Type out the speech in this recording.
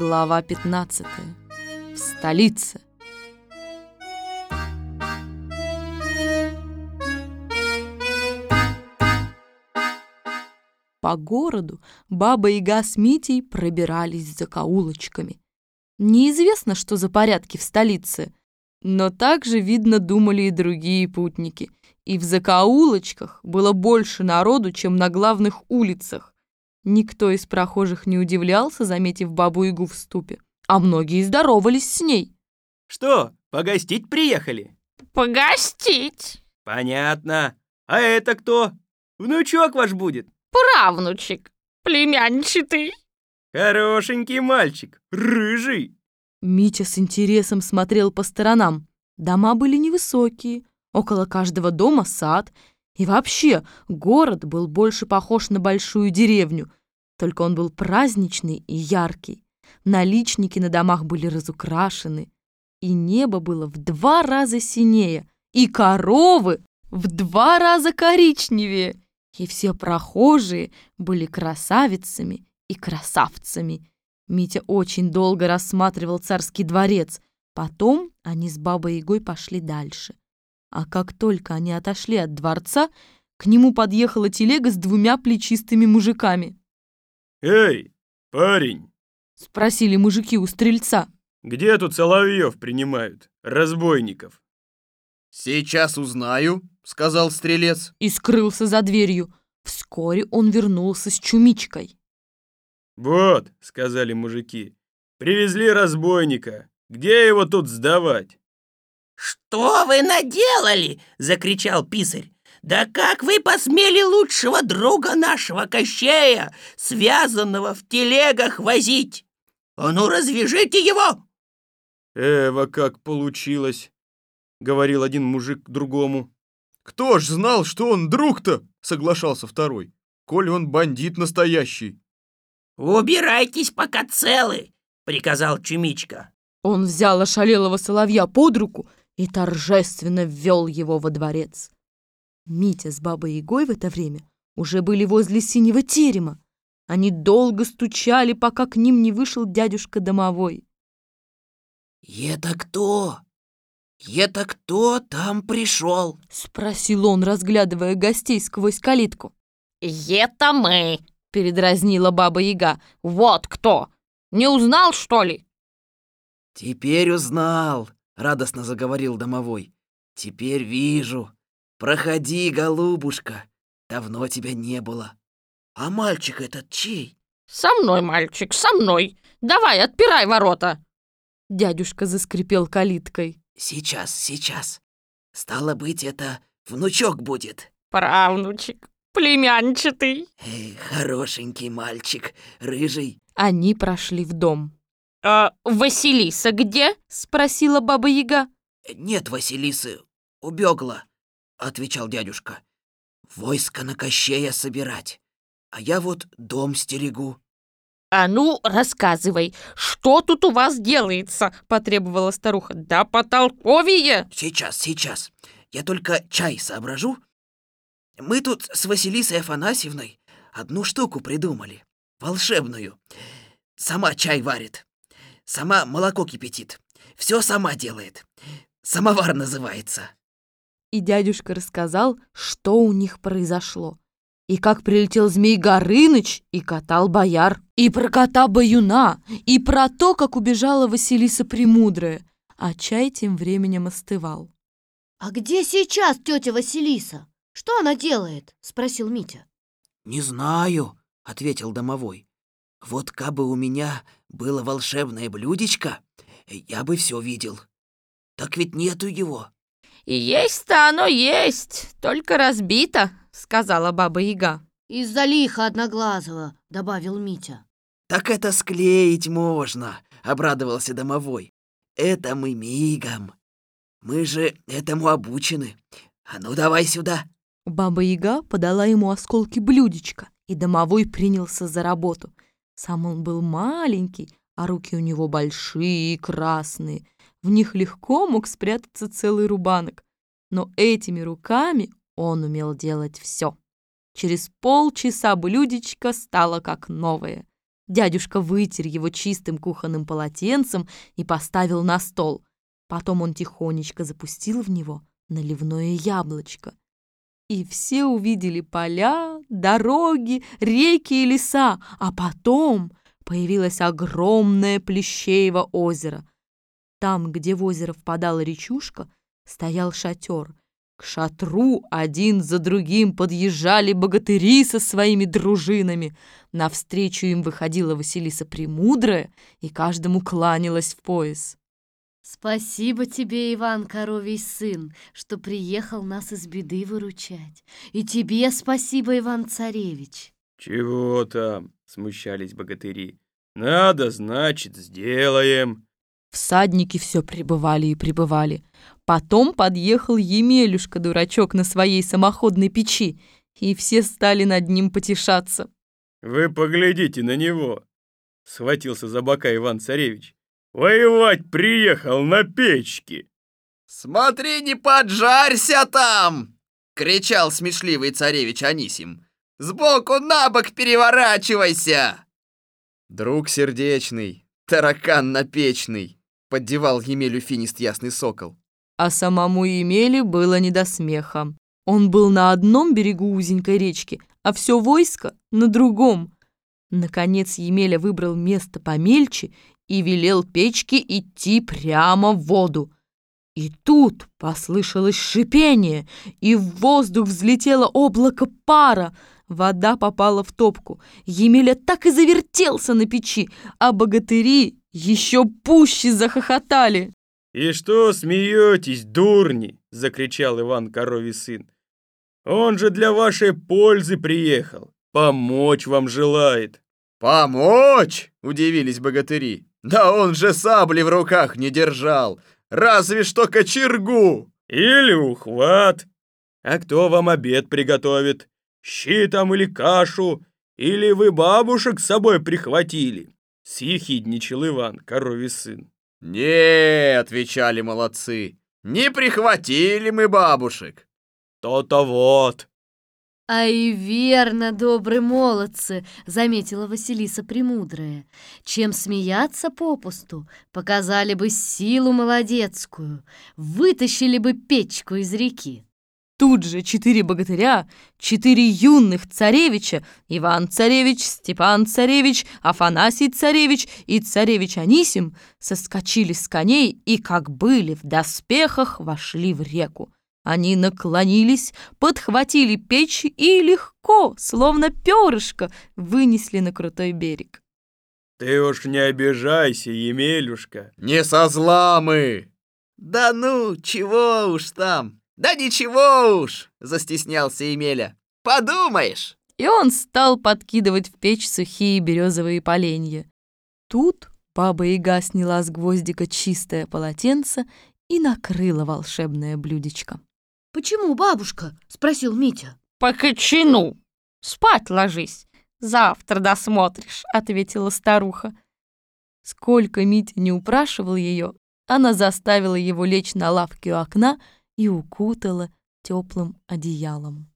Глава 15. В столице. По городу Баба Яга с Митей пробирались за каулочками. Неизвестно, что за порядки в столице, но также, видно, думали и другие путники. И в закоулочках было больше народу, чем на главных улицах. Никто из прохожих не удивлялся, заметив Бабу-Ягу в ступе, а многие здоровались с ней. Что, погостить приехали? Погостить. Понятно. А это кто? Внучок ваш будет? Правнучек. Племянничатый. Хорошенький мальчик, рыжий. Митя с интересом смотрел по сторонам. Дома были невысокие, около каждого дома сад, и вообще город был больше похож на большую деревню, только он был праздничный и яркий. Наличники на домах были разукрашены, и небо было в два раза синее, и коровы в два раза коричневее, и все прохожие были красавицами и красавцами. Митя очень долго рассматривал царский дворец. Потом они с Бабой Ягой пошли дальше. А как только они отошли от дворца, к нему подъехала телега с двумя плечистыми мужиками. «Эй, парень!» — спросили мужики у стрельца. «Где тут соловьев принимают, разбойников?» «Сейчас узнаю», — сказал стрелец. И скрылся за дверью. Вскоре он вернулся с чумичкой. «Вот», — сказали мужики, — «привезли разбойника. Где его тут сдавать?» «Что вы наделали?» — закричал писарь. «Да как вы посмели лучшего друга нашего Кощея, связанного в телегах, возить? А ну, развяжите его!» «Эва, как получилось!» — говорил один мужик другому. «Кто ж знал, что он друг-то?» — соглашался второй. «Коль он бандит настоящий». «Убирайтесь, пока целы!» — приказал Чумичка. Он взял ошалелого соловья под руку и торжественно ввел его во дворец. Митя с бабой Ягой в это время уже были возле синего терема. Они долго стучали, пока к ним не вышел дядюшка домовой. «Это кто? Это кто там пришел?» — спросил он, разглядывая гостей сквозь калитку. «Это мы!» — передразнила баба Яга. «Вот кто! Не узнал, что ли?» «Теперь узнал», — радостно заговорил домовой. «Теперь вижу. Проходи, голубушка. Давно тебя не было. А мальчик этот чей?» «Со мной, мальчик, со мной. Давай, отпирай ворота!» Дядюшка заскрипел калиткой. «Сейчас, сейчас. Стало быть, это внучок будет». «Правнучек, племянчатый». Эй, хорошенький мальчик, рыжий. Они прошли в дом. «А Василиса где?» — спросила баба Яга. «Нет Василисы, убегла», — отвечал дядюшка. «Войско на Кощея собирать, а я вот дом стерегу». «А ну, рассказывай, что тут у вас делается?» — потребовала старуха. «Да потолковее!» «Сейчас, сейчас. Я только чай соображу. Мы тут с Василисой Афанасьевной одну штуку придумали. Волшебную. Сама чай варит. Сама молоко кипятит. Все сама делает. Самовар называется». И дядюшка рассказал, что у них произошло. И как прилетел змей Горыныч и катал бояр. И про кота Баюна, и про то, как убежала Василиса Премудрая. А чай тем временем остывал. «А где сейчас тетя Василиса? Что она делает?» — спросил Митя. «Не знаю», — ответил домовой. «Вот кабы у меня было волшебное блюдечко, я бы все видел. Так ведь нету его». «Есть-то оно есть, только разбито», — сказала баба Яга. «Из-за лиха одноглазого», — добавил Митя. «Так это склеить можно», — обрадовался домовой. «Это мы мигом. Мы же этому обучены. А ну давай сюда». Баба Яга подала ему осколки блюдечка, и домовой принялся за работу. Сам он был маленький, а руки у него большие и красные. В них легко мог спрятаться целый рубанок. Но этими руками он умел делать все. Через полчаса блюдечко стало как новое. Дядюшка вытер его чистым кухонным полотенцем и поставил на стол. Потом он тихонечко запустил в него наливное яблочко. И все увидели поля, дороги, реки и леса, а потом появилось огромное Плещеево озеро. Там, где в озеро впадала речушка, стоял шатер. К шатру один за другим подъезжали богатыри со своими дружинами. Навстречу им выходила Василиса Премудрая и каждому кланялась в пояс. Спасибо тебе, Иван Коровий сын, что приехал нас из беды выручать. И тебе спасибо, Иван Царевич. Чего там? Смущались богатыри. Надо, значит, сделаем. Всадники все прибывали и прибывали. Потом подъехал Емелюшка-дурачок на своей самоходной печи, и все стали над ним потешаться. «Вы поглядите на него!» — схватился за бока Иван-царевич. «Воевать приехал на печке!» «Смотри, не поджарься там!» — кричал смешливый царевич Анисим. «Сбоку на бок переворачивайся!» Друг сердечный, таракан напечный, поддевал Емелю финист ясный сокол. А самому Емеле было не до смеха. Он был на одном берегу узенькой речки, а все войско на другом. Наконец Емеля выбрал место помельче и велел печке идти прямо в воду. И тут послышалось шипение, и в воздух взлетело облако пара. Вода попала в топку. Емеля так и завертелся на печи, а богатыри еще пуще захохотали. «И что смеетесь, дурни?» — закричал Иван Коровий сын. «Он же для вашей пользы приехал, помочь вам желает». «Помочь?» — удивились богатыри. «Да он же сабли в руках не держал, разве что кочергу!» «Или ухват. А кто вам обед приготовит? Щи там или кашу? Или вы бабушек с собой прихватили?» Съехидничал Иван, коровий сын. «Не», — отвечали молодцы, — «не прихватили мы бабушек». «То-то вот». А и верно, добрые молодцы, заметила Василиса Премудрая. Чем смеяться попусту, показали бы силу молодецкую, вытащили бы печку из реки. Тут же четыре богатыря, четыре юных царевича, Иван-царевич, Степан-царевич, Афанасий-царевич и царевич Анисим соскочили с коней и, как были в доспехах, вошли в реку. Они наклонились, подхватили печь и легко, словно перышко, вынесли на крутой берег. «Ты уж не обижайся, Емелюшка!» «Не со зла мы!» «Да ну, чего уж там! Да ничего уж!» — застеснялся Емеля. «Подумаешь!» И он стал подкидывать в печь сухие березовые поленья. Тут баба-яга сняла с гвоздика чистое полотенце и накрыла волшебное блюдечко. «Почему, бабушка?» — спросил Митя. По. Спать ложись. Завтра досмотришь, ответила старуха. Сколько Митя не упрашивал ее, она заставила его лечь на лавке у окна и укутала теплым одеялом.